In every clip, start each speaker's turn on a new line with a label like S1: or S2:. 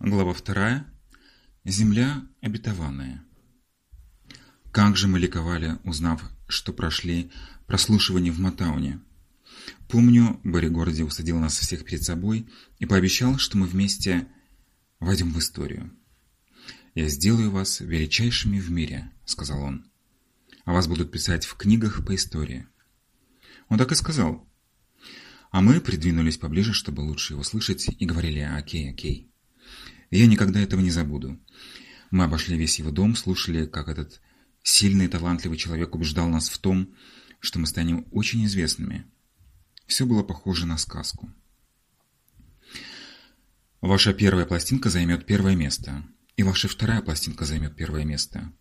S1: Глава вторая. Земля обетованная. Как же мы ликовали, узнав, что прошли прослушивание в Матауне. Помню, Барри Горди усадил нас всех перед собой и пообещал, что мы вместе войдем в историю. «Я сделаю вас величайшими в мире», — сказал он. «А вас будут писать в книгах по истории». Он так и сказал. А мы придвинулись поближе, чтобы лучше его слышать, и говорили «Окей, окей». Я никогда этого не забуду. Мы обошли весь его дом, слушали, как этот сильный и талантливый человек убеждал нас в том, что мы станем очень известными. Все было похоже на сказку. Ваша первая пластинка займет первое место, и ваша вторая пластинка займет первое место.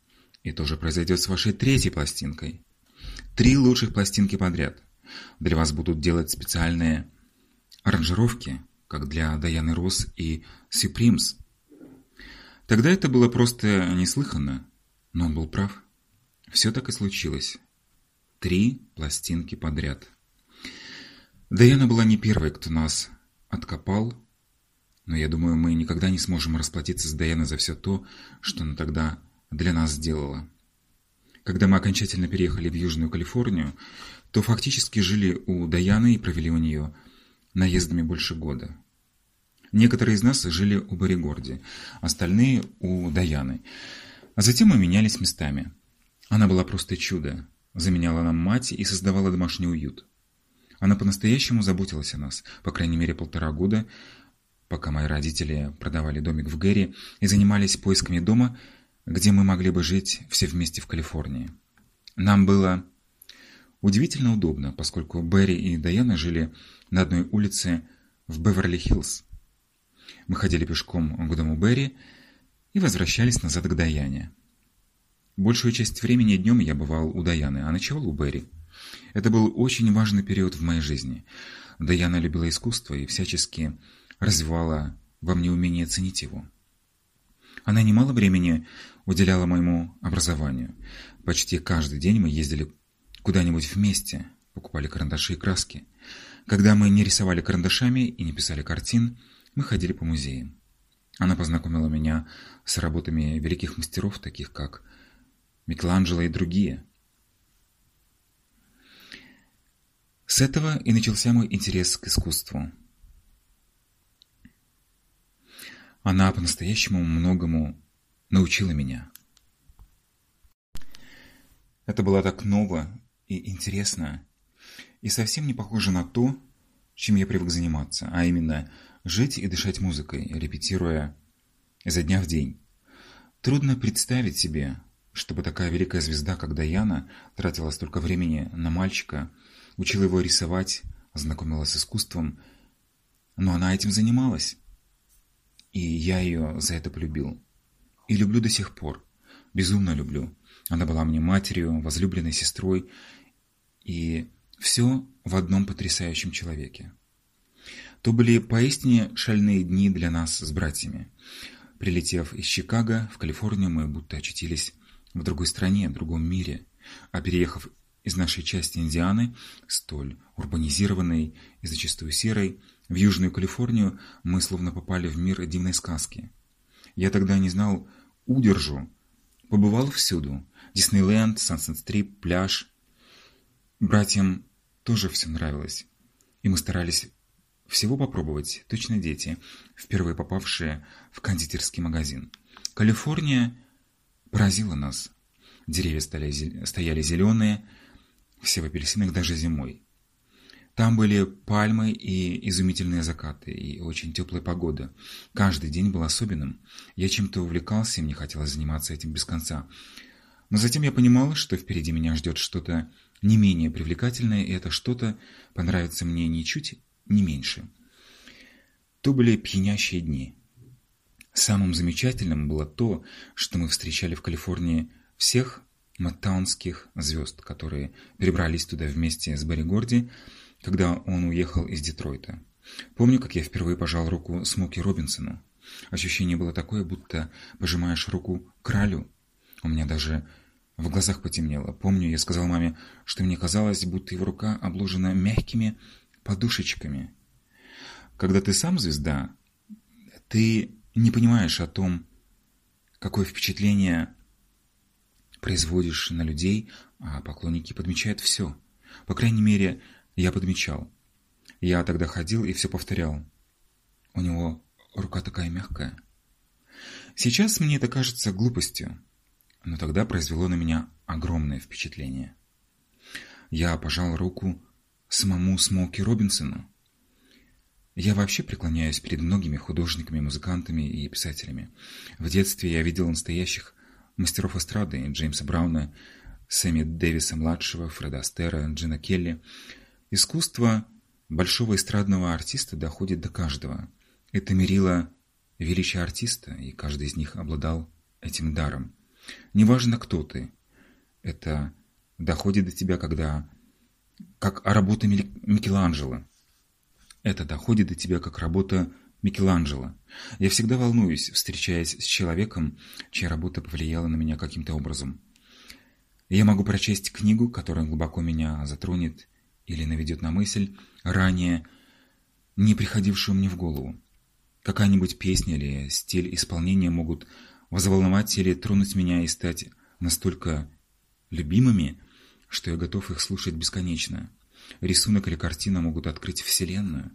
S1: И то же произойдет с вашей третьей пластинкой. Три лучших пластинки подряд. Для вас будут делать специальные аранжировки, как для Даяны Росс и Сюпримс. Тогда это было просто неслыханно, но он был прав. Все так и случилось. Три пластинки подряд. Даяна была не первой, кто нас откопал, но я думаю, мы никогда не сможем расплатиться с Даяной за все то, что она тогда для нас сделала. Когда мы окончательно переехали в Южную Калифорнию, то фактически жили у Даяны и провели у нее наездами больше года. Некоторые из нас жили у Боригорди, остальные у Даяны. А затем мы менялись местами. Она была просто чудо, заменяла нам мать и создавала домашний уют. Она по-настоящему заботилась о нас, по крайней мере полтора года, пока мои родители продавали домик в Гэри и занимались поисками дома, где мы могли бы жить все вместе в Калифорнии. Нам было удивительно удобно, поскольку Берри и Даяна жили на одной улице в Беверли-Хиллз. Мы ходили пешком к дому Берри и возвращались назад к Даяне. Большую часть времени днем я бывал у Даяны, а ночевал у Берри. Это был очень важный период в моей жизни. Даяна любила искусство и всячески развивала во мне умение ценить его. Она немало времени уделяла моему образованию. Почти каждый день мы ездили куда-нибудь вместе, покупали карандаши и краски. Когда мы не рисовали карандашами и не писали картин, мы ходили по музеям. Она познакомила меня с работами великих мастеров, таких как Микеланджело и другие. С этого и начался мой интерес к искусству. Она по-настоящему многому научила меня. Это было так ново и интересно, и совсем не похоже на то, чем я привык заниматься, а именно жить и дышать музыкой, репетируя изо дня в день. Трудно представить себе, чтобы такая великая звезда, как Даяна, тратила столько времени на мальчика, учила его рисовать, знакомила с искусством, но она этим занималась. И я ее за это полюбил. И люблю до сих пор. Безумно люблю. Она была мне матерью, возлюбленной сестрой. И все в одном потрясающем человеке. То были поистине шальные дни для нас с братьями. Прилетев из Чикаго в Калифорнию, мы будто очутились в другой стране, в другом мире. А переехав из нашей части Индианы, столь урбанизированной и зачастую серой, в Южную Калифорнию мы словно попали в мир дивной сказки. Я тогда не знал удержу. Побывал всюду. Диснейленд, Сансет-Стрип, пляж. Братьям тоже все нравилось. И мы старались всего попробовать, точно дети, впервые попавшие в кондитерский магазин. Калифорния поразила нас. Деревья стояли зеленые, все в апельсинах даже зимой. Там были пальмы и изумительные закаты, и очень теплая погода. Каждый день был особенным. Я чем-то увлекался, и мне хотелось заниматься этим без конца. Но затем я понимал, что впереди меня ждет что-то не менее привлекательное, и это что-то понравится мне ничуть не меньше. То были пьянящие дни. Самым замечательным было то, что мы встречали в Калифорнии всех маттаунских звезд, которые перебрались туда вместе с Барри Горди, когда он уехал из Детройта. Помню, как я впервые пожал руку Смоки Робинсону. Ощущение было такое, будто пожимаешь руку королю. У меня даже в глазах потемнело. Помню, я сказал маме, что мне казалось, будто его рука обложена мягкими подушечками. Когда ты сам звезда, ты не понимаешь о том, какое впечатление производишь на людей, а поклонники подмечают все. По крайней мере, я подмечал. Я тогда ходил и все повторял. У него рука такая мягкая. Сейчас мне это кажется глупостью, но тогда произвело на меня огромное впечатление. Я пожал руку самому Смоуки Робинсону. Я вообще преклоняюсь перед многими художниками, музыкантами и писателями. В детстве я видел настоящих мастеров эстрады Джеймса Брауна, Сэмми Дэвиса-младшего, Фреда Астера, Джина Келли. Искусство большого эстрадного артиста доходит до каждого. Это мерило величие артиста, и каждый из них обладал этим даром. Неважно, кто ты, это доходит до тебя, когда... Как работа Микеланджело. Это доходит до тебя, как работа Микеланджело. Я всегда волнуюсь, встречаясь с человеком, чья работа повлияла на меня каким-то образом. Я могу прочесть книгу, которая глубоко меня затронет или наведет на мысль, ранее не приходившую мне в голову. Какая-нибудь песня или стиль исполнения могут взволновать или тронуть меня и стать настолько любимыми, что я готов их слушать бесконечно. Рисунок или картина могут открыть Вселенную.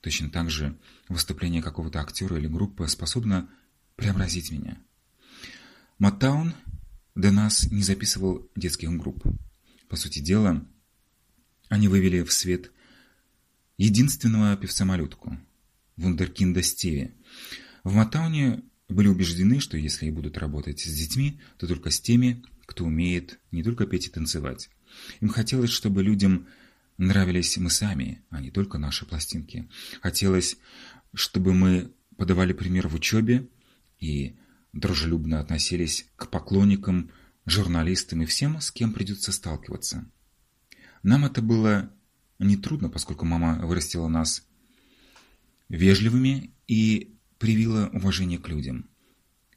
S1: Точно так же выступление какого-то актера или группы способно преобразить меня. Маттаун до нас не записывал детских групп. По сути дела, они вывели в свет единственного певца-малютку – вундеркинда Стиви. В Маттауне были убеждены, что если и будут работать с детьми, то только с теми, кто умеет не только петь и танцевать. Им хотелось, чтобы людям нравились мы сами, а не только наши пластинки. Хотелось, чтобы мы подавали пример в учебе и дружелюбно относились к поклонникам, журналистам и всем, с кем придется сталкиваться. Нам это было нетрудно, поскольку мама вырастила нас вежливыми и привила уважение к людям.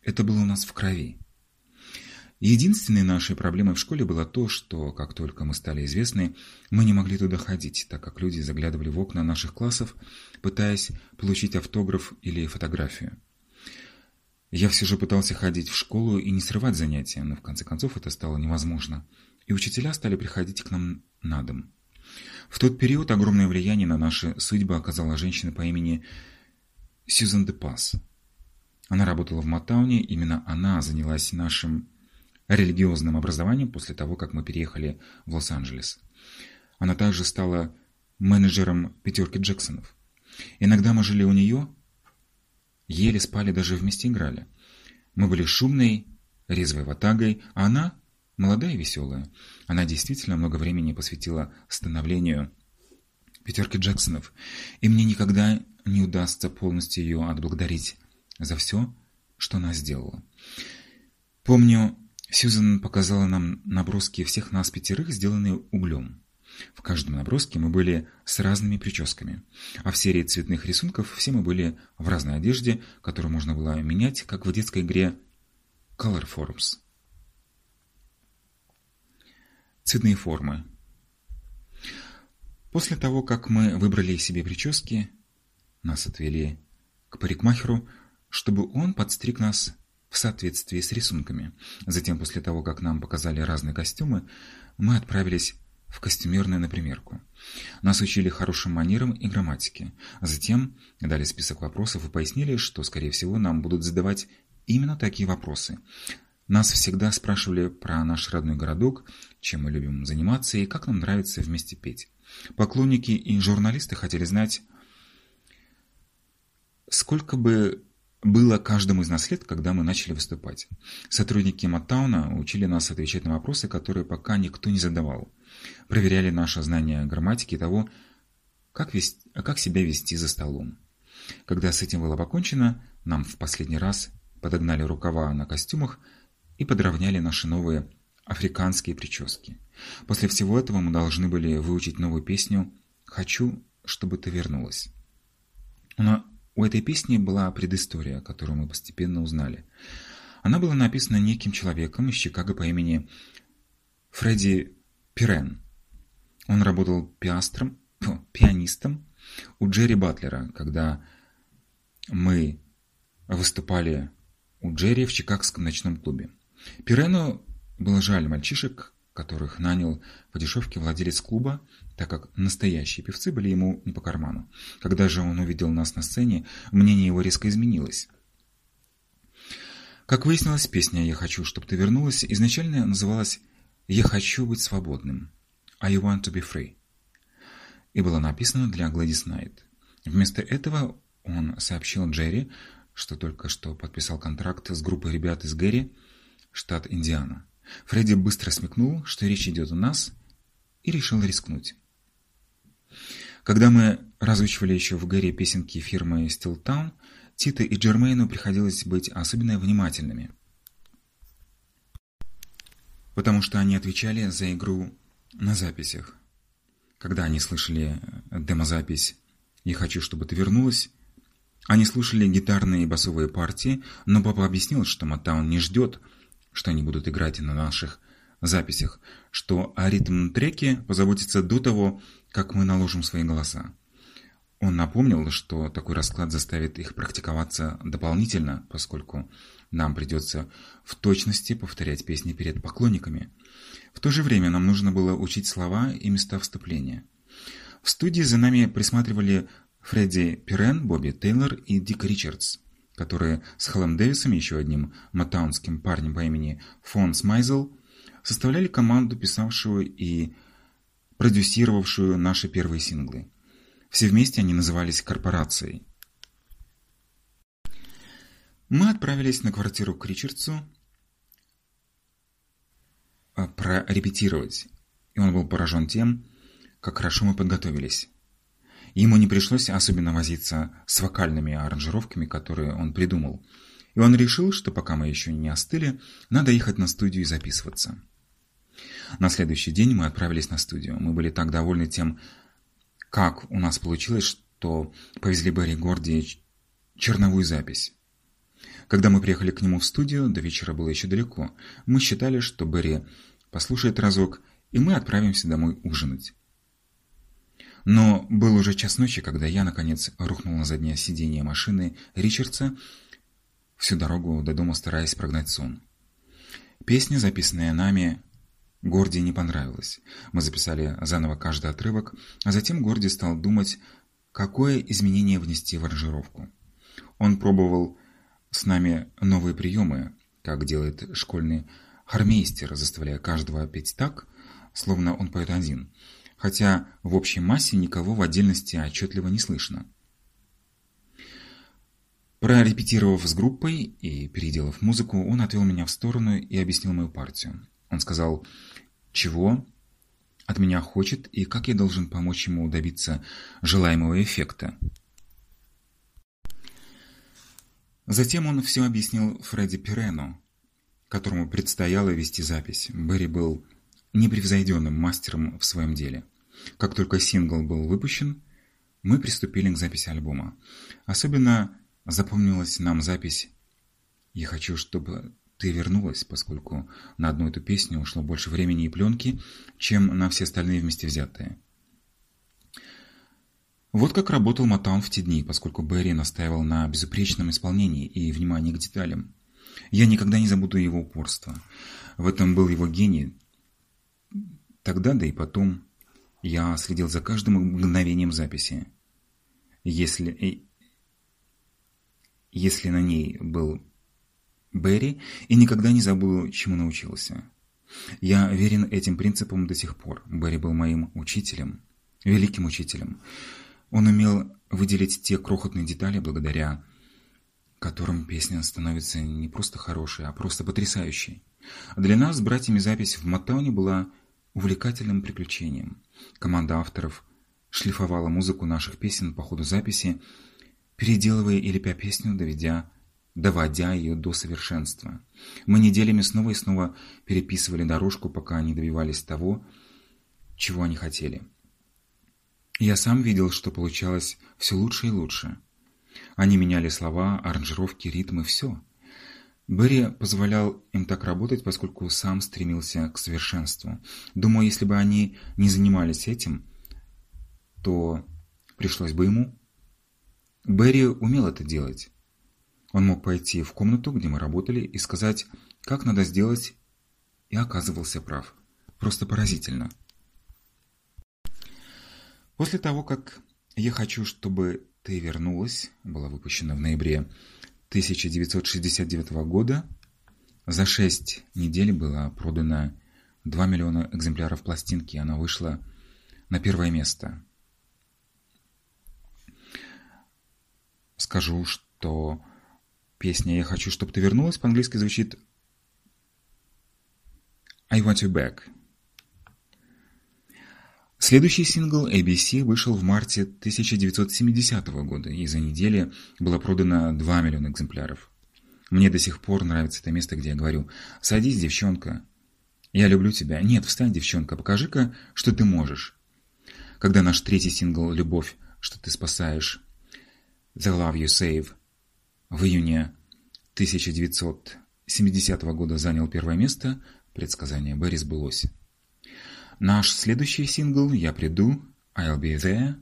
S1: Это было у нас в крови. Единственной нашей проблемой в школе было то, что, как только мы стали известны, мы не могли туда ходить, так как люди заглядывали в окна наших классов, пытаясь получить автограф или фотографию. Я все же пытался ходить в школу и не срывать занятия, но в конце концов это стало невозможно, и учителя стали приходить к нам на дом. В тот период огромное влияние на наши судьбы оказала женщина по имени Сьюзан де Пас. Она работала в Матауне, именно она занялась нашим религиозным образованием после того, как мы переехали в Лос-Анджелес. Она также стала менеджером пятерки Джексонов. Иногда мы жили у нее, ели, спали, даже вместе играли. Мы были шумной, резвой ватагой, а она молодая и веселая. Она действительно много времени посвятила становлению пятерки Джексонов, и мне никогда не удастся полностью ее отблагодарить за все, что она сделала. Помню, Сьюзен показала нам наброски всех нас пятерых, сделанные углем. В каждом наброске мы были с разными прическами, а в серии цветных рисунков все мы были в разной одежде, которую можно было менять, как в детской игре Color Forms. Цветные формы. После того, как мы выбрали себе прически, нас отвели к парикмахеру, чтобы он подстриг нас в соответствии с рисунками. Затем, после того, как нам показали разные костюмы, мы отправились в костюмерную на примерку. Нас учили хорошим манерам и грамматике. Затем дали список вопросов и пояснили, что, скорее всего, нам будут задавать именно такие вопросы. Нас всегда спрашивали про наш родной городок, чем мы любим заниматься и как нам нравится вместе петь. Поклонники и журналисты хотели знать, сколько бы было каждому из нас лет, когда мы начали выступать. Сотрудники Маттауна учили нас отвечать на вопросы, которые пока никто не задавал. Проверяли наше знание грамматики того, как, вести, как себя вести за столом. Когда с этим было покончено, нам в последний раз подогнали рукава на костюмах и подровняли наши новые африканские прически. После всего этого мы должны были выучить новую песню «Хочу, чтобы ты вернулась». Но у этой песни была предыстория, которую мы постепенно узнали. Она была написана неким человеком из Чикаго по имени Фредди Пирен. Он работал пиастром, пианистом у Джерри Батлера, когда мы выступали у Джерри в чикагском ночном клубе. Пирену было жаль мальчишек, которых нанял по дешевке владелец клуба, так как настоящие певцы были ему не по карману. Когда же он увидел нас на сцене, мнение его резко изменилось. Как выяснилось, песня «Я хочу, чтобы ты вернулась» изначально называлась «Я хочу быть свободным» «I want to be free» и была написана для Гладис Найт. Вместо этого он сообщил Джерри, что только что подписал контракт с группой ребят из Гэри, штат Индиана. Фредди быстро смекнул, что речь идет о нас, и решил рискнуть. Когда мы разучивали еще в Гэри песенки фирмы Stilltown, Тита и Джермейну приходилось быть особенно внимательными, потому что они отвечали за игру на записях. Когда они слышали демозапись «Я хочу, чтобы ты вернулась», они слушали гитарные и басовые партии, но папа объяснил, что Матаун не ждет, что они будут играть на наших записях, что о ритм-треке позаботится до того, как мы наложим свои голоса. Он напомнил, что такой расклад заставит их практиковаться дополнительно, поскольку нам придется в точности повторять песни перед поклонниками. В то же время нам нужно было учить слова и места вступления. В студии за нами присматривали Фредди Пирен, Бобби Тейлор и Дик Ричардс, которые с Халлом Дэвисом, еще одним матаунским парнем по имени Фон Смайзел, составляли команду, писавшую и продюсировавшую наши первые синглы. Все вместе они назывались «Корпорацией». Мы отправились на квартиру к Ричардсу а, прорепетировать, и он был поражен тем, как хорошо мы подготовились. Ему не пришлось особенно возиться с вокальными аранжировками, которые он придумал. И он решил, что пока мы еще не остыли, надо ехать на студию и записываться. На следующий день мы отправились на студию. Мы были так довольны тем, как у нас получилось, что повезли Берри Горди черновую запись. Когда мы приехали к нему в студию, до вечера было еще далеко. Мы считали, что Берри послушает разок, и мы отправимся домой ужинать. Но был уже час ночи, когда я, наконец, рухнул на заднее сиденье машины Ричардса, всю дорогу до дома стараясь прогнать сон. Песня, записанная нами, Горди не понравилась. Мы записали заново каждый отрывок, а затем Горди стал думать, какое изменение внести в аранжировку. Он пробовал с нами новые приемы, как делает школьный хармейстер, заставляя каждого петь так, словно он поет один – хотя в общей массе никого в отдельности отчетливо не слышно. Прорепетировав с группой и переделав музыку, он отвел меня в сторону и объяснил мою партию. Он сказал, чего от меня хочет и как я должен помочь ему добиться желаемого эффекта. Затем он все объяснил Фредди Пирену, которому предстояло вести запись. Берри был непревзойденным мастером в своем деле. Как только сингл был выпущен, мы приступили к записи альбома. Особенно запомнилась нам запись «Я хочу, чтобы ты вернулась», поскольку на одну эту песню ушло больше времени и пленки, чем на все остальные вместе взятые. Вот как работал Мотаун в те дни, поскольку Берри настаивал на безупречном исполнении и внимании к деталям. Я никогда не забуду его упорство. В этом был его гений. Тогда, да и потом, я следил за каждым мгновением записи. Если, если на ней был Берри, и никогда не забыл, чему научился. Я верен этим принципам до сих пор. Берри был моим учителем, великим учителем. Он умел выделить те крохотные детали, благодаря которым песня становится не просто хорошей, а просто потрясающей. Для нас с братьями запись в Матауне была увлекательным приключением. Команда авторов шлифовала музыку наших песен по ходу записи, переделывая и лепя песню, доведя, доводя ее до совершенства. Мы неделями снова и снова переписывали дорожку, пока они добивались того, чего они хотели. Я сам видел, что получалось все лучше и лучше. Они меняли слова, аранжировки, ритмы, все. Берри позволял им так работать, поскольку сам стремился к совершенству. Думаю, если бы они не занимались этим, то пришлось бы ему. Берри умел это делать. Он мог пойти в комнату, где мы работали, и сказать, как надо сделать, и оказывался прав. Просто поразительно. После того, как «Я хочу, чтобы ты вернулась» была выпущена в ноябре 1969 года, за шесть недель было продано 2 миллиона экземпляров пластинки, и она вышла на первое место. Скажу, что песня «Я хочу, чтобы ты вернулась» по-английски звучит «I want you back». Следующий сингл ABC вышел в марте 1970 года, и за неделю было продано 2 миллиона экземпляров. Мне до сих пор нравится это место, где я говорю «Садись, девчонка, я люблю тебя». Нет, встань, девчонка, покажи-ка, что ты можешь. Когда наш третий сингл «Любовь, что ты спасаешь» «The Love You Save» в июне 1970 года занял первое место, предсказание Берри сбылось. Наш следующий сингл «Я приду», «I'll be there»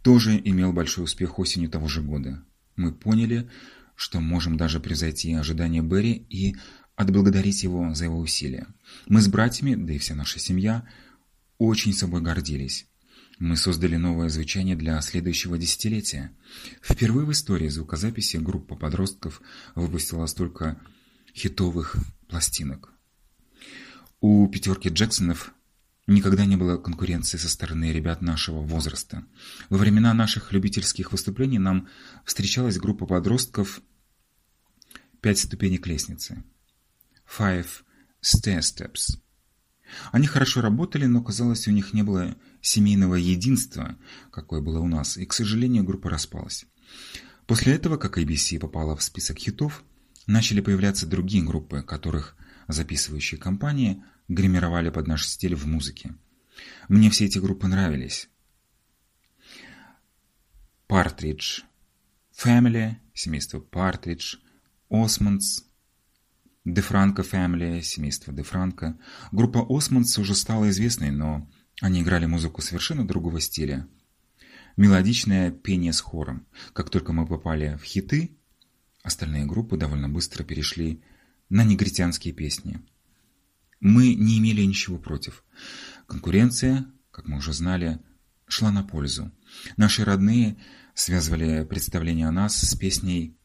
S1: тоже имел большой успех осенью того же года. Мы поняли, что можем даже превзойти ожидания Берри и отблагодарить его за его усилия. Мы с братьями, да и вся наша семья, очень собой гордились. Мы создали новое звучание для следующего десятилетия. Впервые в истории звукозаписи группа подростков выпустила столько хитовых пластинок. У пятерки Джексонов Никогда не было конкуренции со стороны ребят нашего возраста. Во времена наших любительских выступлений нам встречалась группа подростков «Пять ступенек лестницы» «Five Stair Steps». Они хорошо работали, но, казалось, у них не было семейного единства, какое было у нас, и, к сожалению, группа распалась. После этого, как ABC попала в список хитов, начали появляться другие группы, которых записывающие компании – гримировали под наш стиль в музыке. Мне все эти группы нравились. Partridge Family, семейство Partridge, Osmonds, DeFranco Family, семейство DeFranco. Группа Osmonds уже стала известной, но они играли музыку совершенно другого стиля. Мелодичное пение с хором. Как только мы попали в хиты, остальные группы довольно быстро перешли на негритянские песни. Мы не имели ничего против. Конкуренция, как мы уже знали, шла на пользу. Наши родные связывали представление о нас с песней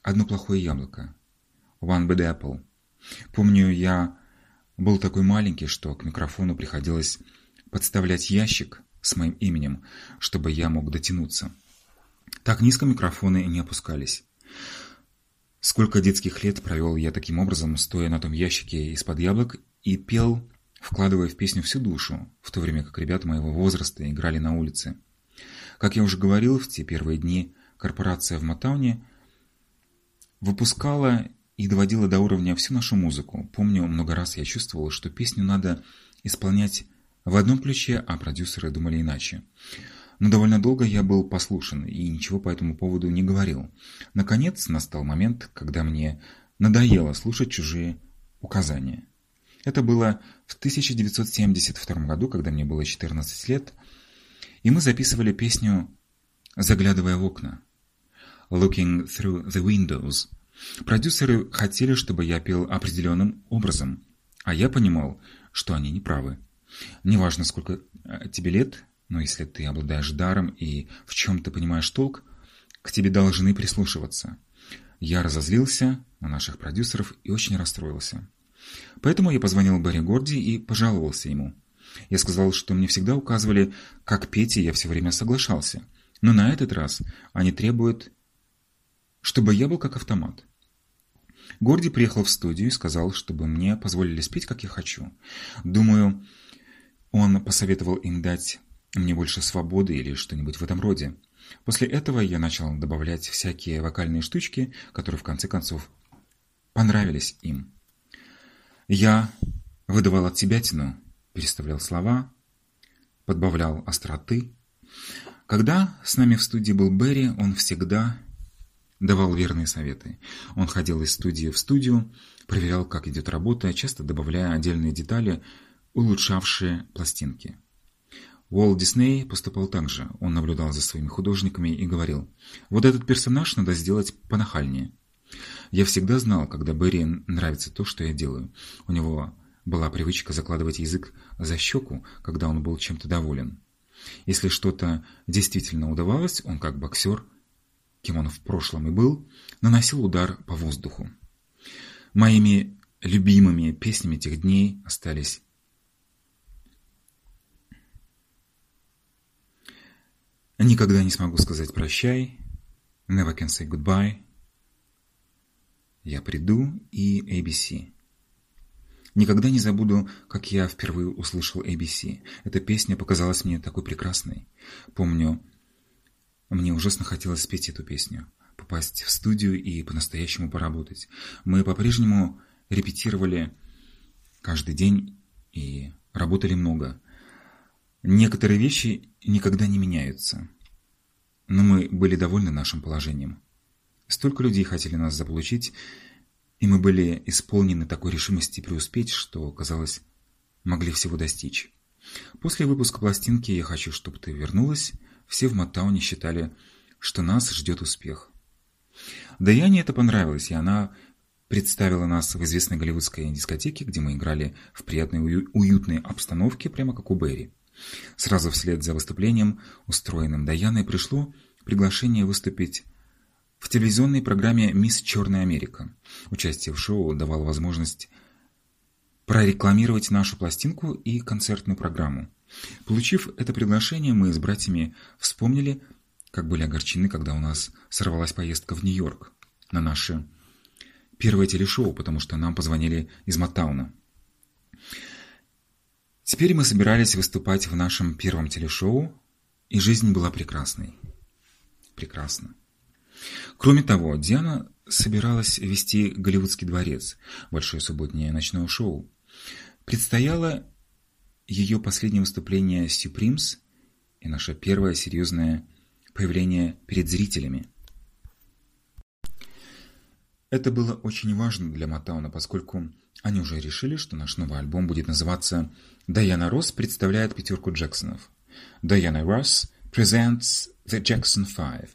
S1: «Одно плохое яблоко» «One Bad Apple». Помню, я был такой маленький, что к микрофону приходилось подставлять ящик с моим именем, чтобы я мог дотянуться. Так низко микрофоны не опускались. Сколько детских лет провел я таким образом, стоя на том ящике из-под яблок и пел, вкладывая в песню всю душу, в то время как ребята моего возраста играли на улице. Как я уже говорил, в те первые дни корпорация в Матауне выпускала и доводила до уровня всю нашу музыку. Помню, много раз я чувствовал, что песню надо исполнять в одном ключе, а продюсеры думали иначе. Но довольно долго я был послушен и ничего по этому поводу не говорил. Наконец настал момент, когда мне надоело слушать чужие указания. Это было в 1972 году, когда мне было 14 лет, и мы записывали песню «Заглядывая в окна» «Looking through the windows». Продюсеры хотели, чтобы я пел определенным образом, а я понимал, что они не правы. Неважно, сколько э, тебе лет, но если ты обладаешь даром и в чем-то понимаешь толк, к тебе должны прислушиваться. Я разозлился на наших продюсеров и очень расстроился. Поэтому я позвонил Барри Горди и пожаловался ему. Я сказал, что мне всегда указывали, как петь, и я все время соглашался. Но на этот раз они требуют, чтобы я был как автомат. Горди приехал в студию и сказал, чтобы мне позволили спеть, как я хочу. Думаю, он посоветовал им дать мне больше свободы или что-нибудь в этом роде. После этого я начал добавлять всякие вокальные штучки, которые в конце концов понравились им. Я выдавал от себя тяну, переставлял слова, подбавлял остроты. Когда с нами в студии был Берри, он всегда давал верные советы. Он ходил из студии в студию, проверял, как идет работа, часто добавляя отдельные детали, улучшавшие пластинки. Уолт Дисней поступал так же. Он наблюдал за своими художниками и говорил, «Вот этот персонаж надо сделать понахальнее». Я всегда знал, когда Берри нравится то, что я делаю. У него была привычка закладывать язык за щеку, когда он был чем-то доволен. Если что-то действительно удавалось, он как боксер, кем он в прошлом и был, наносил удар по воздуху. Моими любимыми песнями тех дней остались Никогда не смогу сказать прощай, Never can say goodbye, Я приду и ABC. Никогда не забуду, как я впервые услышал ABC. Эта песня показалась мне такой прекрасной. Помню, мне ужасно хотелось спеть эту песню, попасть в студию и по-настоящему поработать. Мы по-прежнему репетировали каждый день и работали много. Некоторые вещи никогда не меняются. Но мы были довольны нашим положением. Столько людей хотели нас заполучить, и мы были исполнены такой решимости преуспеть, что, казалось, могли всего достичь. После выпуска пластинки «Я хочу, чтобы ты вернулась» все в Маттауне считали, что нас ждет успех. Даяне это понравилось, и она представила нас в известной голливудской дискотеке, где мы играли в приятной уютной обстановке, прямо как у Берри. Сразу вслед за выступлением, устроенным Даяной, пришло приглашение выступить в телевизионной программе «Мисс Черная Америка». Участие в шоу давало возможность прорекламировать нашу пластинку и концертную программу. Получив это приглашение, мы с братьями вспомнили, как были огорчены, когда у нас сорвалась поездка в Нью-Йорк на наше первое телешоу, потому что нам позвонили из Маттауна. Теперь мы собирались выступать в нашем первом телешоу, и жизнь была прекрасной. Прекрасно. Кроме того, Диана собиралась вести Голливудский дворец, большое субботнее ночное шоу. Предстояло ее последнее выступление с Supremes и наше первое серьезное появление перед зрителями. Это было очень важно для Матауна, поскольку они уже решили, что наш новый альбом будет называться «Дайана Росс представляет пятерку Джексонов». «Дайана Росс presents the Jackson Five».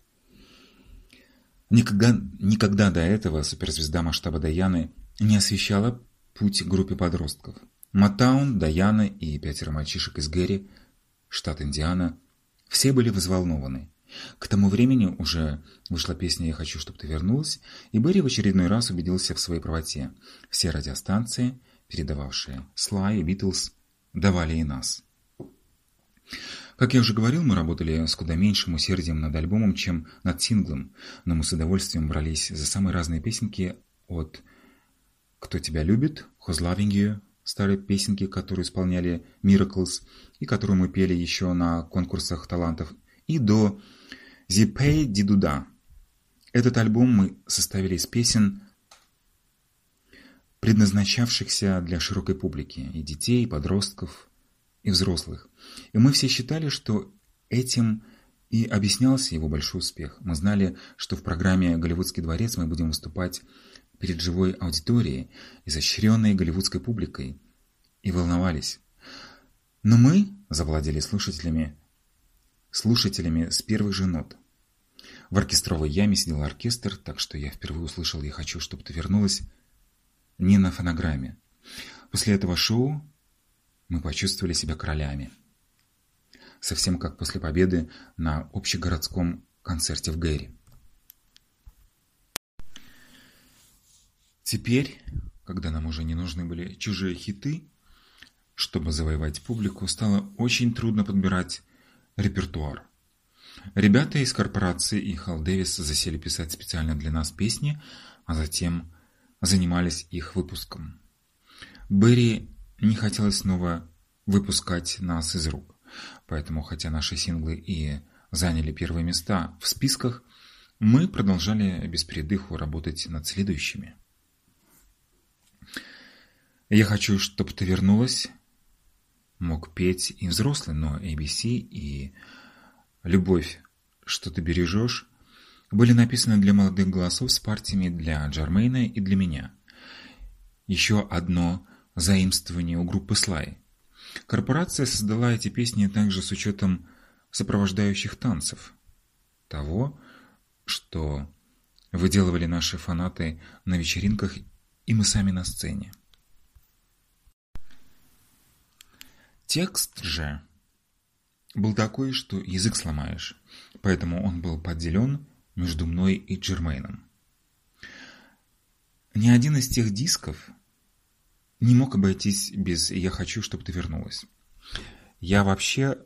S1: Никогда, никогда до этого суперзвезда масштаба Даяны не освещала путь группе подростков. Матаун, Даяна и пятеро мальчишек из Гэри, штат Индиана, все были взволнованы. К тому времени уже вышла песня «Я хочу, чтобы ты вернулась», и Берри в очередной раз убедился в своей правоте. Все радиостанции, передававшие Слай и Битлз, давали и нас. Как я уже говорил, мы работали с куда меньшим усердием над альбомом, чем над синглом, но мы с удовольствием брались за самые разные песенки от «Кто тебя любит», «Who's Loving You», старые песенки, которые исполняли Miracles и которую мы пели еще на конкурсах талантов, и до «Зипей Дидуда». Этот альбом мы составили из песен, предназначавшихся для широкой публики, и детей, и подростков, и взрослых. И мы все считали, что этим и объяснялся его большой успех. Мы знали, что в программе «Голливудский дворец» мы будем выступать перед живой аудиторией, изощренной голливудской публикой, и волновались. Но мы завладели слушателями, слушателями с первых же нот. В оркестровой яме сидел оркестр, так что я впервые услышал «Я хочу, чтобы ты вернулась» не на фонограмме. После этого шоу мы почувствовали себя королями. Совсем как после победы на общегородском концерте в Гэри. Теперь, когда нам уже не нужны были чужие хиты, чтобы завоевать публику, стало очень трудно подбирать репертуар. Ребята из корпорации и Хал Дэвис засели писать специально для нас песни, а затем занимались их выпуском. Берри не хотелось снова выпускать нас из рук, поэтому, хотя наши синглы и заняли первые места в списках, мы продолжали без передыху работать над следующими. «Я хочу, чтобы ты вернулась» мог петь и взрослый, но ABC и «Любовь, что ты бережешь» были написаны для молодых голосов с партиями для Джармейна и для меня. Еще одно заимствование у группы Слай. Корпорация создала эти песни также с учетом сопровождающих танцев. Того, что выделывали наши фанаты на вечеринках и мы сами на сцене. Текст же был такой, что язык сломаешь, поэтому он был поделен между мной и Джермейном. Ни один из тех дисков не мог обойтись без «Я хочу, чтобы ты вернулась». Я вообще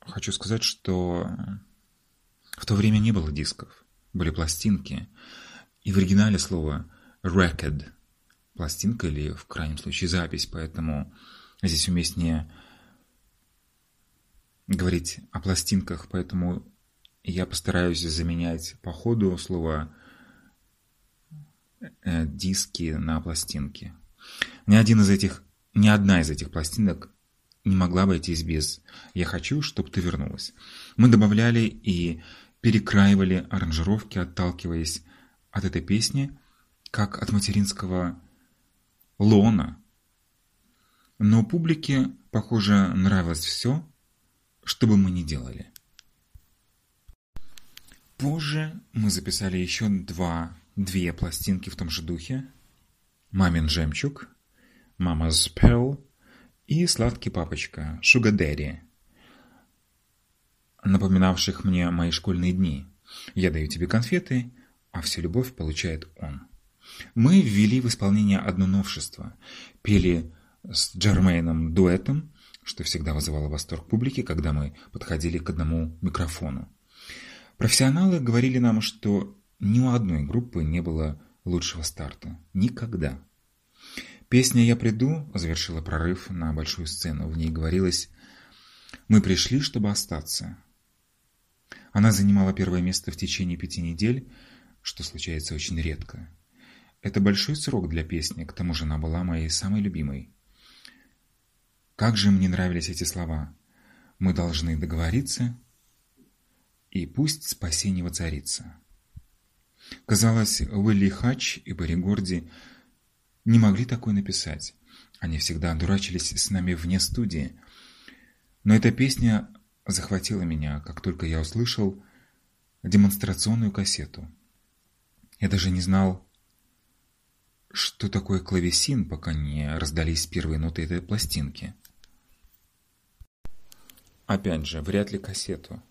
S1: хочу сказать, что в то время не было дисков, были пластинки. И в оригинале слово record – пластинка или, в крайнем случае, запись, поэтому здесь уместнее говорить о пластинках, поэтому я постараюсь заменять по ходу слово э, диски на пластинки. Ни один из этих, ни одна из этих пластинок не могла обойтись без «Я хочу, чтобы ты вернулась». Мы добавляли и перекраивали аранжировки, отталкиваясь от этой песни, как от материнского лона. Но публике, похоже, нравилось все, что бы мы ни делали. Позже мы записали еще два, две пластинки в том же духе. «Мамин жемчуг», «Mama's Pearl» и «Сладкий папочка» «Sugar Daddy», напоминавших мне мои школьные дни. Я даю тебе конфеты, а всю любовь получает он. Мы ввели в исполнение одно новшество. Пели с Джермейном дуэтом, что всегда вызывало восторг публики, когда мы подходили к одному микрофону. Профессионалы говорили нам, что ни у одной группы не было лучшего старта. Никогда. Песня «Я приду» завершила прорыв на большую сцену. В ней говорилось «Мы пришли, чтобы остаться». Она занимала первое место в течение пяти недель, что случается очень редко. Это большой срок для песни, к тому же она была моей самой любимой. Как же мне нравились эти слова. Мы должны договориться, и пусть спасение воцарится. Казалось, Уилли Хач и Барри Горди не могли такое написать. Они всегда дурачились с нами вне студии. Но эта песня захватила меня, как только я услышал демонстрационную кассету. Я даже не знал, что такое клавесин, пока не раздались первые ноты этой пластинки. Опять же, вряд ли кассету.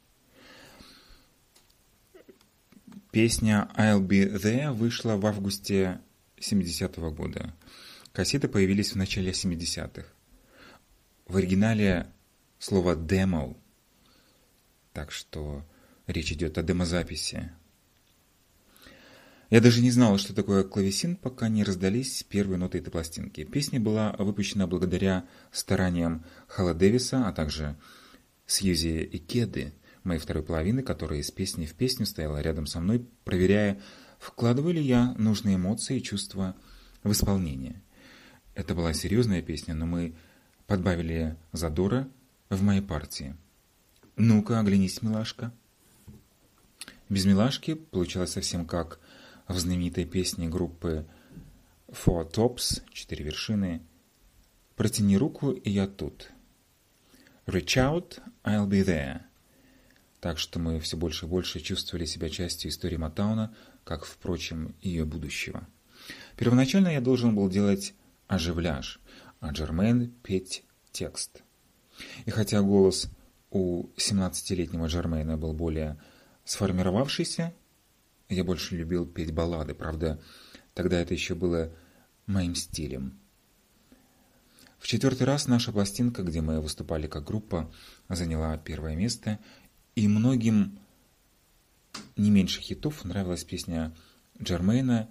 S1: Песня «I'll be there» вышла в августе 70-го года. Кассеты появились в начале 70-х. В оригинале слово «demo», так что речь идет о демозаписи. Я даже не знал, что такое клавесин, пока не раздались первые ноты этой пластинки. Песня была выпущена благодаря стараниям Хала Дэвиса, а также Сьюзи Кеды, моей второй половины, которая из песни в песню стояла рядом со мной, проверяя, вкладываю ли я нужные эмоции и чувства в исполнение. Это была серьезная песня, но мы подбавили задора в моей партии. «Ну-ка, оглянись, милашка». Без милашки получилось совсем как в знаменитой песне группы Four Tops, «Четыре вершины», «Протяни руку, и я тут». «Reach out, I'll be there». Так что мы все больше и больше чувствовали себя частью истории Матауна, как, впрочем, и ее будущего. Первоначально я должен был делать оживляж, а Джермейн петь текст. И хотя голос у 17-летнего Джермейна был более сформировавшийся, я больше любил петь баллады, правда, тогда это еще было моим стилем. Четвертый раз наша пластинка, где мы выступали как группа, заняла первое место, и многим не меньше хитов нравилась песня Джермейна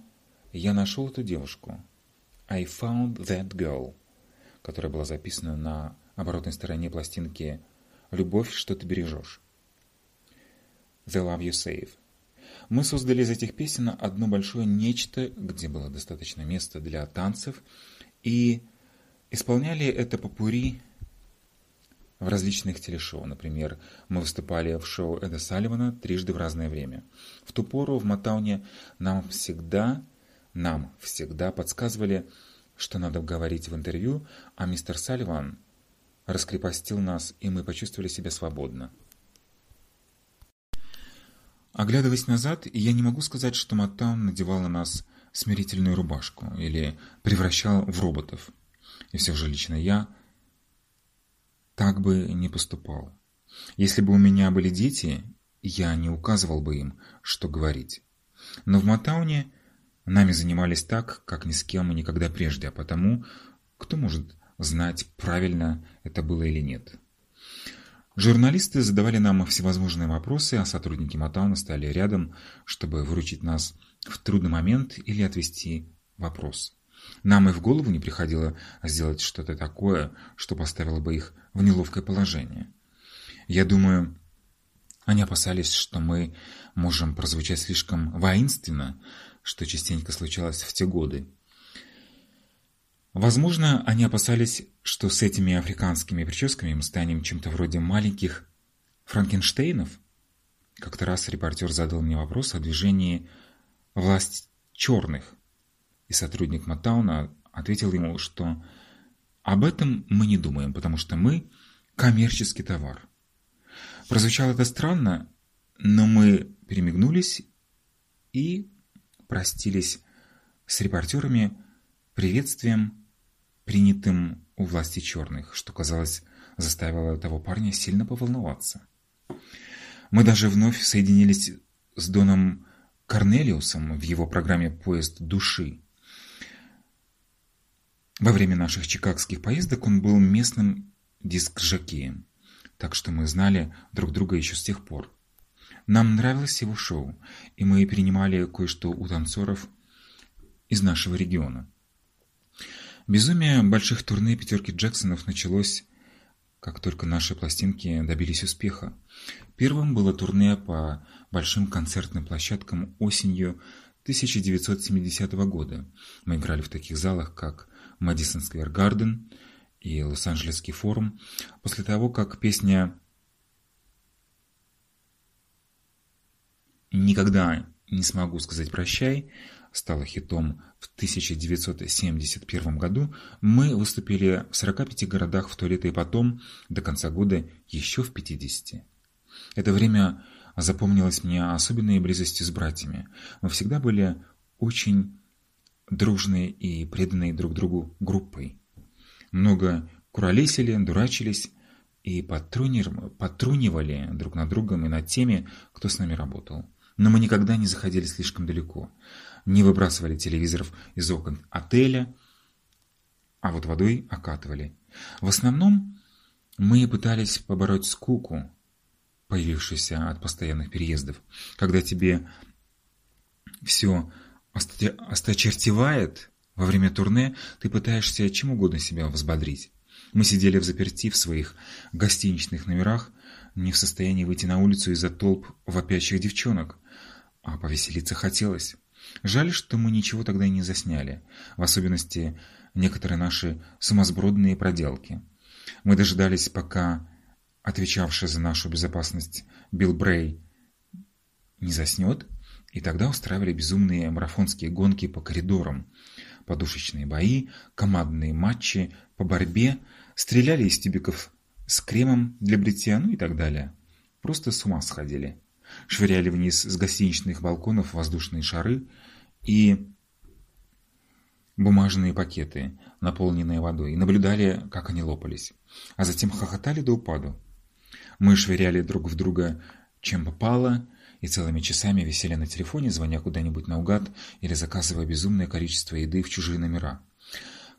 S1: «Я нашел эту девушку» «I found that girl», которая была записана на оборотной стороне пластинки «Любовь, что ты бережешь». «The Love You Save». Мы создали из этих песен одно большое нечто, где было достаточно места для танцев, и исполняли это попури в различных телешоу. Например, мы выступали в шоу Эда Салливана трижды в разное время. В ту пору в Матауне нам всегда, нам всегда подсказывали, что надо говорить в интервью, а мистер Салливан раскрепостил нас, и мы почувствовали себя свободно. Оглядываясь назад, я не могу сказать, что Маттаун надевал на нас смирительную рубашку или превращал в роботов. И все же лично я так бы не поступал. Если бы у меня были дети, я не указывал бы им, что говорить. Но в Матауне нами занимались так, как ни с кем и никогда прежде, а потому, кто может знать, правильно это было или нет. Журналисты задавали нам всевозможные вопросы, а сотрудники Матауна стали рядом, чтобы выручить нас в трудный момент или отвести вопрос. Нам и в голову не приходило сделать что-то такое, что поставило бы их в неловкое положение. Я думаю, они опасались, что мы можем прозвучать слишком воинственно, что частенько случалось в те годы. Возможно, они опасались, что с этими африканскими прическами мы станем чем-то вроде маленьких Франкенштейнов. Как-то раз репортер задал мне вопрос о движении «Власть черных», и сотрудник Матауна ответил ему, что об этом мы не думаем, потому что мы коммерческий товар. Прозвучало это странно, но мы перемигнулись и простились с репортерами приветствием принятым у власти черных, что, казалось, заставило того парня сильно поволноваться. Мы даже вновь соединились с Доном Корнелиусом в его программе «Поезд души». Во время наших чикагских поездок он был местным диск-жокеем, так что мы знали друг друга еще с тех пор. Нам нравилось его шоу, и мы перенимали кое-что у танцоров из нашего региона. Безумие больших турне пятерки Джексонов началось, как только наши пластинки добились успеха. Первым было турне по большим концертным площадкам осенью 1970 года. Мы играли в таких залах, как Мэдисон Сквер Гарден и Лос-Анджелесский форум. После того, как песня «Никогда не смогу сказать прощай» стала хитом в 1971 году, мы выступили в 45 городах в то лето и потом, до конца года, еще в 50. Это время запомнилось мне особенной близостью с братьями. Мы всегда были очень дружной и преданной друг другу группой. Много куролесили, дурачились и потрунивали друг над другом и над теми, кто с нами работал. Но мы никогда не заходили слишком далеко не выбрасывали телевизоров из окон отеля, а вот водой окатывали. В основном мы пытались побороть скуку, появившуюся от постоянных переездов, когда тебе все осточертевает во время турне, ты пытаешься чем угодно себя взбодрить. Мы сидели в заперти в своих гостиничных номерах, не в состоянии выйти на улицу из-за толп вопящих девчонок, а повеселиться хотелось. Жаль, что мы ничего тогда и не засняли, в особенности некоторые наши сумасбродные проделки. Мы дожидались, пока отвечавший за нашу безопасность Билл Брей не заснет, и тогда устраивали безумные марафонские гонки по коридорам, подушечные бои, командные матчи по борьбе, стреляли из тюбиков с кремом для бритья, ну и так далее. Просто с ума сходили швыряли вниз с гостиничных балконов воздушные шары и бумажные пакеты, наполненные водой, и наблюдали, как они лопались, а затем хохотали до упаду. Мы швыряли друг в друга чем попало и целыми часами висели на телефоне, звоня куда-нибудь наугад или заказывая безумное количество еды в чужие номера.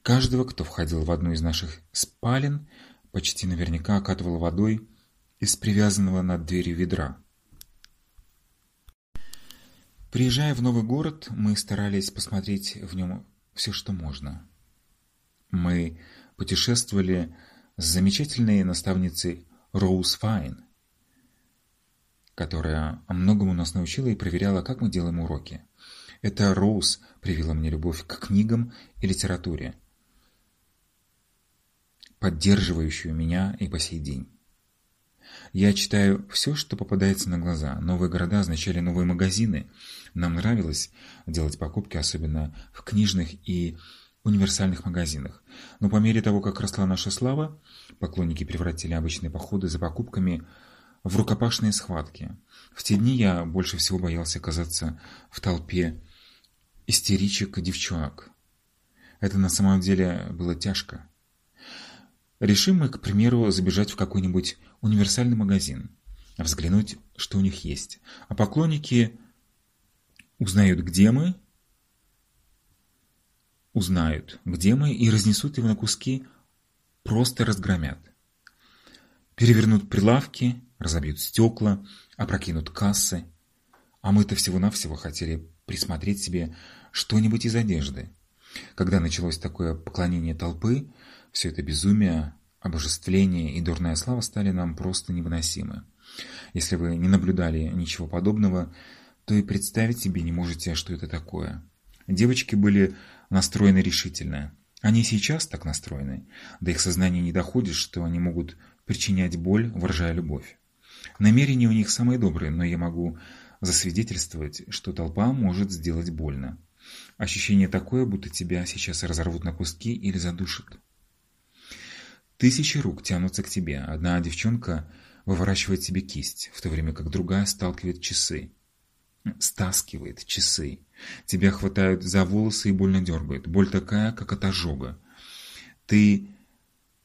S1: Каждого, кто входил в одну из наших спален, почти наверняка окатывал водой из привязанного над дверью ведра. Приезжая в новый город, мы старались посмотреть в нем все, что можно. Мы путешествовали с замечательной наставницей Роуз Файн, которая многому нас научила и проверяла, как мы делаем уроки. Это Роуз привила мне любовь к книгам и литературе, поддерживающую меня и по сей день. Я читаю все, что попадается на глаза. Новые города означали новые магазины. Нам нравилось делать покупки, особенно в книжных и универсальных магазинах. Но по мере того, как росла наша слава, поклонники превратили обычные походы за покупками в рукопашные схватки. В те дни я больше всего боялся оказаться в толпе истеричек и девчонок. Это на самом деле было тяжко. Решим мы, к примеру, забежать в какой-нибудь универсальный магазин, взглянуть, что у них есть. А поклонники узнают, где мы, узнают, где мы, и разнесут его на куски, просто разгромят. Перевернут прилавки, разобьют стекла, опрокинут кассы. А мы-то всего-навсего хотели присмотреть себе что-нибудь из одежды. Когда началось такое поклонение толпы, все это безумие, обожествление и дурная слава стали нам просто невыносимы. Если вы не наблюдали ничего подобного, то и представить себе не можете, что это такое. Девочки были настроены решительно. Они сейчас так настроены, до их сознания не доходит, что они могут причинять боль, выражая любовь. Намерения у них самые добрые, но я могу засвидетельствовать, что толпа может сделать больно. Ощущение такое, будто тебя сейчас разорвут на куски или задушат. Тысячи рук тянутся к тебе. Одна девчонка выворачивает тебе кисть, в то время как другая сталкивает часы. Стаскивает часы. Тебя хватают за волосы и больно дергают. Боль такая, как от ожога. Ты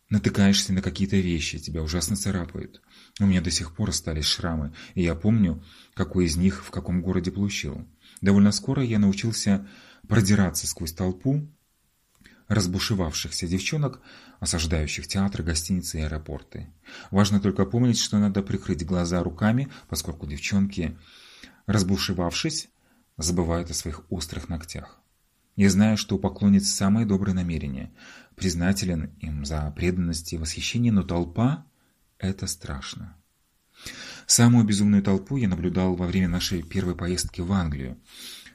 S1: натыкаешься на какие-то вещи, тебя ужасно царапают. У меня до сих пор остались шрамы, и я помню, какой из них в каком городе получил. Довольно скоро я научился продираться сквозь толпу разбушевавшихся девчонок, осаждающих театры, гостиницы и аэропорты. Важно только помнить, что надо прикрыть глаза руками, поскольку девчонки, разбушевавшись, забывают о своих острых ногтях. Я знаю, что у поклонниц самые добрые намерения, признателен им за преданность и восхищение, но толпа – это страшно. Самую безумную толпу я наблюдал во время нашей первой поездки в Англию.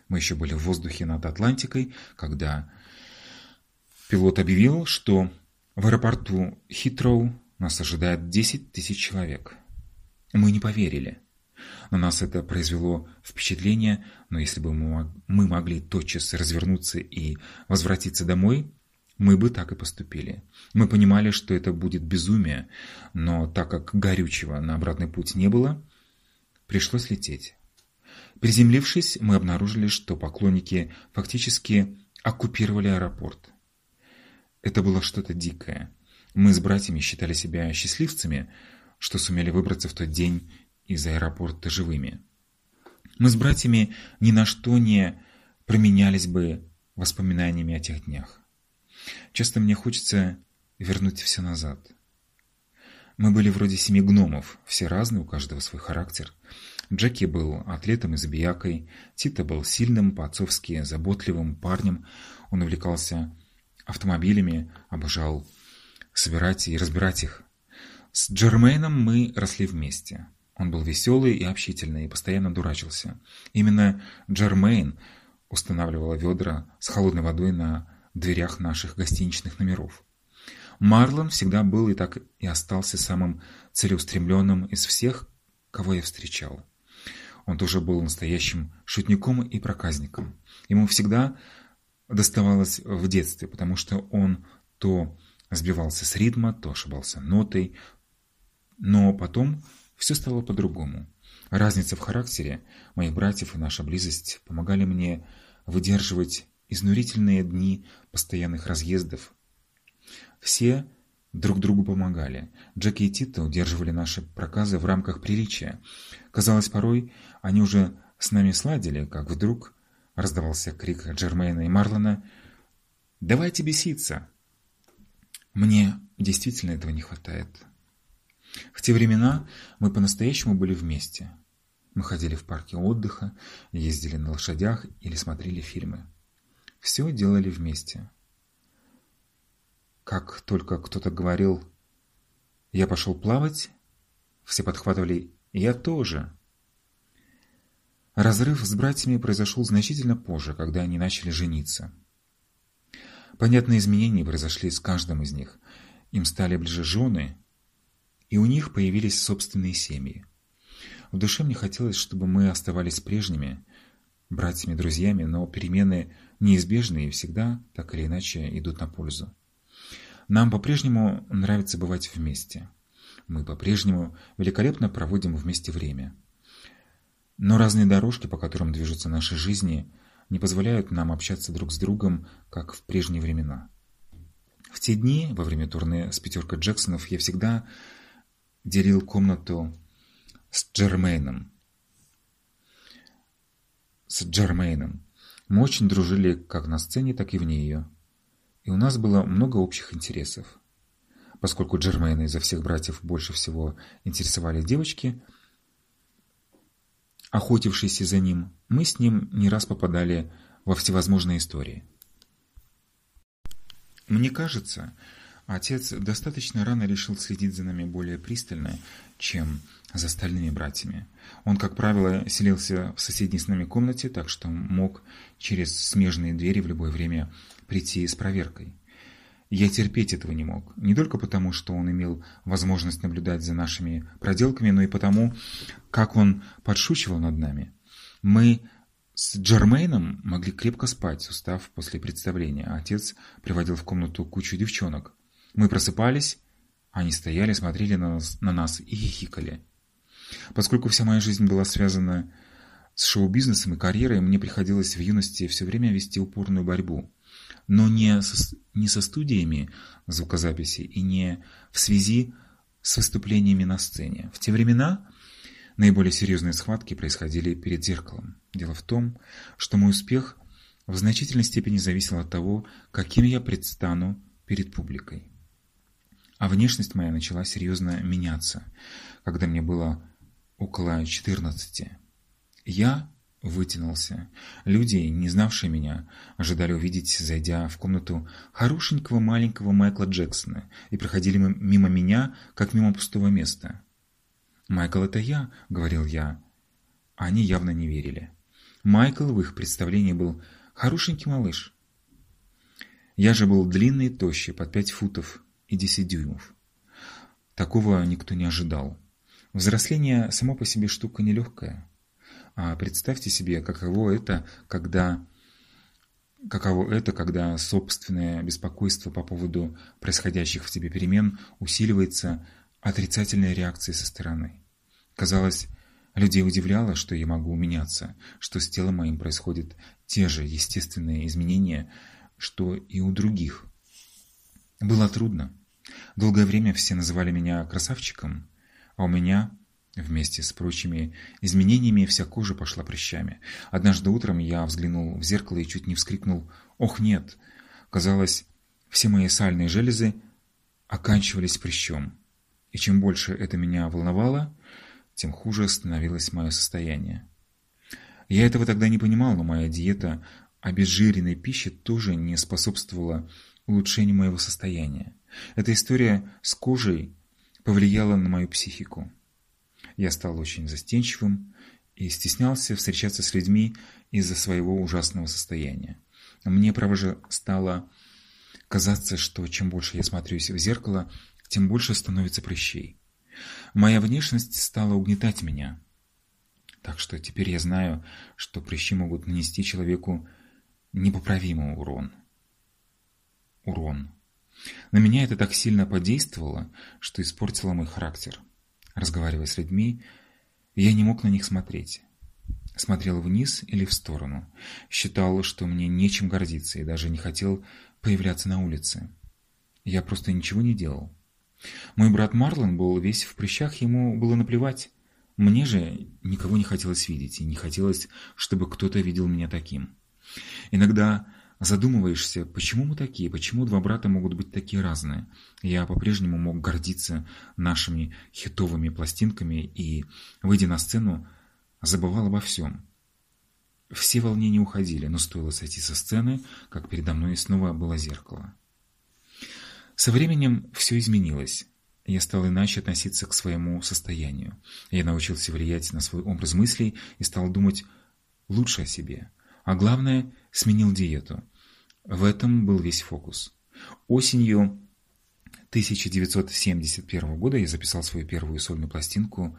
S1: Мы еще были в воздухе над Атлантикой, когда пилот объявил, что в аэропорту Хитроу нас ожидает 10 тысяч человек. Мы не поверили. На нас это произвело впечатление, но если бы мы могли тотчас развернуться и возвратиться домой, мы бы так и поступили. Мы понимали, что это будет безумие, но так как горючего на обратный путь не было, пришлось лететь. Приземлившись, мы обнаружили, что поклонники фактически оккупировали аэропорт. Это было что-то дикое. Мы с братьями считали себя счастливцами, что сумели выбраться в тот день из аэропорта живыми. Мы с братьями ни на что не променялись бы воспоминаниями о тех днях. Часто мне хочется вернуть все назад. Мы были вроде семи гномов, все разные, у каждого свой характер. Джеки был атлетом и забиякой, Тита был сильным, по-отцовски заботливым парнем. Он увлекался автомобилями, обожал собирать и разбирать их. С Джермейном мы росли вместе. Он был веселый и общительный, и постоянно дурачился. Именно Джермейн устанавливала ведра с холодной водой на дверях наших гостиничных номеров. Марлон всегда был и так и остался самым целеустремленным из всех, кого я встречал. Он тоже был настоящим шутником и проказником. Ему всегда доставалось в детстве, потому что он то сбивался с ритма, то ошибался нотой, но потом все стало по-другому. Разница в характере моих братьев и наша близость помогали мне выдерживать изнурительные дни постоянных разъездов. Все друг другу помогали. Джеки и Тита удерживали наши проказы в рамках приличия. Казалось, порой они уже с нами сладили, как вдруг раздавался крик Джермейна и Марлона «Давайте беситься!» Мне действительно этого не хватает. В те времена мы по-настоящему были вместе. Мы ходили в парке отдыха, ездили на лошадях или смотрели фильмы. Все делали вместе. Как только кто-то говорил «я пошел плавать», все подхватывали «я тоже». Разрыв с братьями произошел значительно позже, когда они начали жениться. Понятные изменения произошли с каждым из них. Им стали ближе жены, и у них появились собственные семьи. В душе мне хотелось, чтобы мы оставались прежними, братьями-друзьями, но перемены неизбежны и всегда, так или иначе, идут на пользу. Нам по-прежнему нравится бывать вместе. Мы по-прежнему великолепно проводим вместе время. Но разные дорожки, по которым движутся наши жизни, не позволяют нам общаться друг с другом, как в прежние времена. В те дни, во время турне с пятеркой Джексонов, я всегда делил комнату с Джермейном. С Джермейном. Мы очень дружили как на сцене, так и вне ее. И у нас было много общих интересов. Поскольку Джермейна изо всех братьев больше всего интересовали девочки, охотившиеся за ним, мы с ним не раз попадали во всевозможные истории. Мне кажется, отец достаточно рано решил следить за нами более пристально, чем за остальными братьями. Он, как правило, селился в соседней с нами комнате, так что мог через смежные двери в любое время прийти с проверкой. Я терпеть этого не мог, не только потому, что он имел возможность наблюдать за нашими проделками, но и потому, как он подшучивал над нами. Мы с Джермейном могли крепко спать, устав после представления. Отец приводил в комнату кучу девчонок. Мы просыпались, они стояли, смотрели на нас, на нас и хихикали. Поскольку вся моя жизнь была связана с шоу-бизнесом и карьерой, мне приходилось в юности все время вести упорную борьбу. Но не со, не со студиями звукозаписи и не в связи с выступлениями на сцене. В те времена наиболее серьезные схватки происходили перед зеркалом. Дело в том, что мой успех в значительной степени зависел от того, каким я предстану перед публикой. А внешность моя начала серьезно меняться, когда мне было около 14. Я вытянулся. Люди, не знавшие меня, ожидали увидеть, зайдя в комнату хорошенького маленького Майкла Джексона, и проходили мимо меня, как мимо пустого места. «Майкл, это я», — говорил я. Они явно не верили. Майкл в их представлении был хорошенький малыш. Я же был длинный и тощий, под пять футов и десять дюймов. Такого никто не ожидал. Взросление само по себе штука нелегкая. А представьте себе, каково это, когда каково это, когда собственное беспокойство по поводу происходящих в тебе перемен усиливается отрицательной реакцией со стороны. Казалось, Людей удивляло, что я могу меняться, что с телом моим происходят те же естественные изменения, что и у других. Было трудно. Долгое время все называли меня красавчиком, а у меня, вместе с прочими изменениями, вся кожа пошла прыщами. Однажды утром я взглянул в зеркало и чуть не вскрикнул «Ох, нет!». Казалось, все мои сальные железы оканчивались прыщом. И чем больше это меня волновало, тем хуже становилось мое состояние. Я этого тогда не понимал, но моя диета обезжиренной пищи тоже не способствовала улучшению моего состояния. Эта история с кожей повлияла на мою психику. Я стал очень застенчивым и стеснялся встречаться с людьми из-за своего ужасного состояния. Мне, право же, стало казаться, что чем больше я смотрюсь в зеркало, тем больше становится прыщей. Моя внешность стала угнетать меня. Так что теперь я знаю, что прыщи могут нанести человеку непоправимый урон. Урон. На меня это так сильно подействовало, что испортило мой характер. Разговаривая с людьми, я не мог на них смотреть. Смотрел вниз или в сторону. Считал, что мне нечем гордиться и даже не хотел появляться на улице. Я просто ничего не делал. Мой брат Марлон был весь в прыщах, ему было наплевать. Мне же никого не хотелось видеть, и не хотелось, чтобы кто-то видел меня таким. Иногда задумываешься, почему мы такие, почему два брата могут быть такие разные. Я по-прежнему мог гордиться нашими хитовыми пластинками и, выйдя на сцену, забывал обо всем. Все волнения уходили, но стоило сойти со сцены, как передо мной снова было зеркало. Со временем все изменилось. Я стал иначе относиться к своему состоянию. Я научился влиять на свой образ мыслей и стал думать лучше о себе. А главное, сменил диету. В этом был весь фокус. Осенью 1971 года я записал свою первую сольную пластинку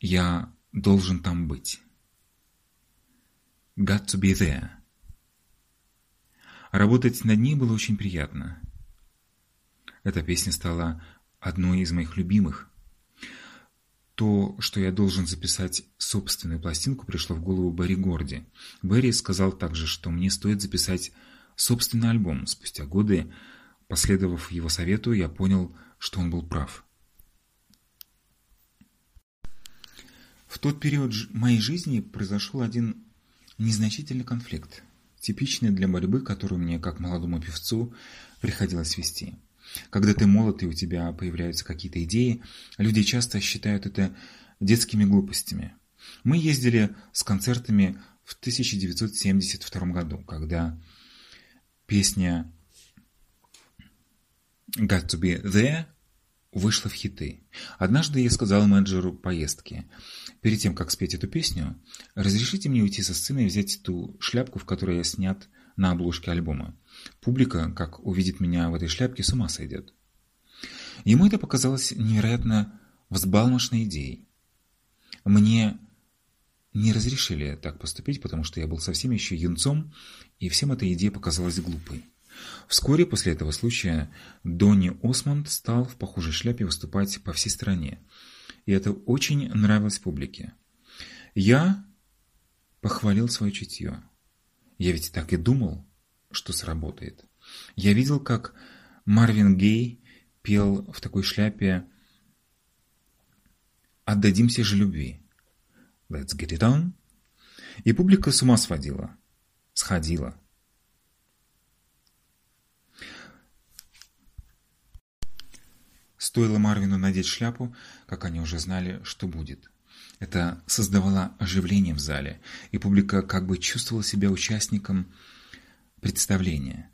S1: «Я должен там быть». «Got to be there». Работать над ней было очень приятно. Эта песня стала одной из моих любимых. То, что я должен записать собственную пластинку, пришло в голову Берри Горди. Берри сказал также, что мне стоит записать собственный альбом. Спустя годы, последовав его совету, я понял, что он был прав. В тот период моей жизни произошел один незначительный конфликт, типичный для борьбы, которую мне, как молодому певцу, приходилось вести. Когда ты молод и у тебя появляются какие-то идеи, люди часто считают это детскими глупостями. Мы ездили с концертами в 1972 году, когда песня «Got to be there» вышла в хиты. Однажды я сказал менеджеру поездки, перед тем, как спеть эту песню, разрешите мне уйти со сцены и взять ту шляпку, в которой я снят на обложке альбома. Публика, как увидит меня в этой шляпке, с ума сойдет. Ему это показалось невероятно взбалмошной идеей. Мне не разрешили так поступить, потому что я был совсем еще юнцом, и всем эта идея показалась глупой. Вскоре после этого случая Донни Осмонд стал в похожей шляпе выступать по всей стране, и это очень нравилось публике. Я похвалил свое чутье. Я ведь так и думал, что сработает. Я видел, как Марвин Гей пел в такой шляпе «Отдадимся же любви». «Let's get it on». И публика с ума сводила, сходила. Стоило Марвину надеть шляпу, как они уже знали, что будет. Это создавало оживление в зале, и публика как бы чувствовала себя участником представления.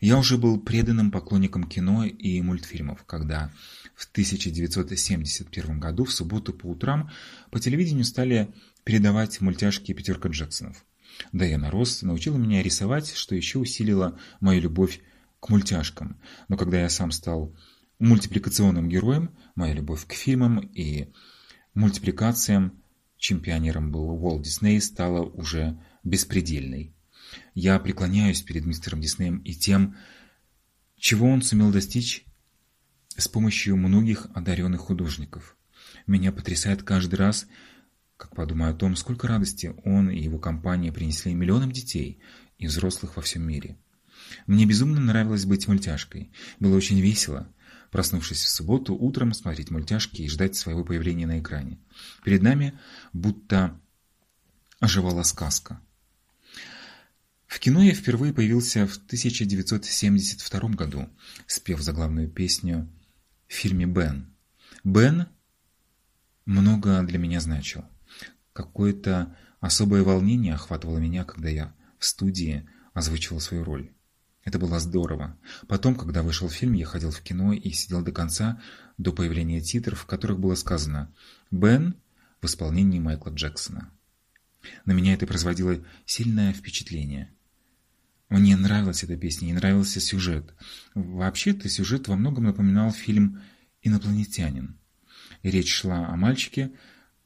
S1: Я уже был преданным поклонником кино и мультфильмов, когда в 1971 году в субботу по утрам по телевидению стали передавать мультяшки «Пятерка Джексонов». Дайана Росс научила меня рисовать, что еще усилило мою любовь к мультяшкам. Но когда я сам стал мультипликационным героем, моя любовь к фильмам и мультипликациям, чем пионером был Уолт Дисней, стала уже беспредельной. Я преклоняюсь перед мистером Диснеем и тем, чего он сумел достичь с помощью многих одаренных художников. Меня потрясает каждый раз, как подумаю о том, сколько радости он и его компания принесли миллионам детей и взрослых во всем мире. Мне безумно нравилось быть мультяшкой. Было очень весело проснувшись в субботу, утром смотреть мультяшки и ждать своего появления на экране. Перед нами будто оживала сказка. В кино я впервые появился в 1972 году, спев заглавную песню в фильме «Бен». «Бен» много для меня значил. Какое-то особое волнение охватывало меня, когда я в студии озвучивал свою роль. Это было здорово. Потом, когда вышел фильм, я ходил в кино и сидел до конца, до появления титров, в которых было сказано «Бен» в исполнении Майкла Джексона. На меня это производило сильное впечатление. Мне нравилась эта песня и нравился сюжет. Вообще-то сюжет во многом напоминал фильм «Инопланетянин». Речь шла о мальчике,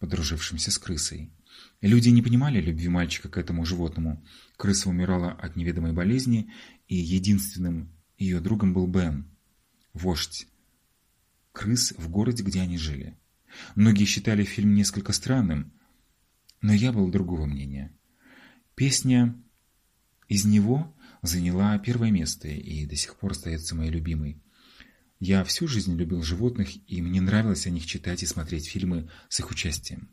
S1: подружившемся с крысой. Люди не понимали любви мальчика к этому животному. Крыса умирала от неведомой болезни, и единственным ее другом был Бен, вождь крыс в городе, где они жили. Многие считали фильм несколько странным, но я был другого мнения. Песня из него заняла первое место и до сих пор остается моей любимой. Я всю жизнь любил животных, и мне нравилось о них читать и смотреть фильмы с их участием.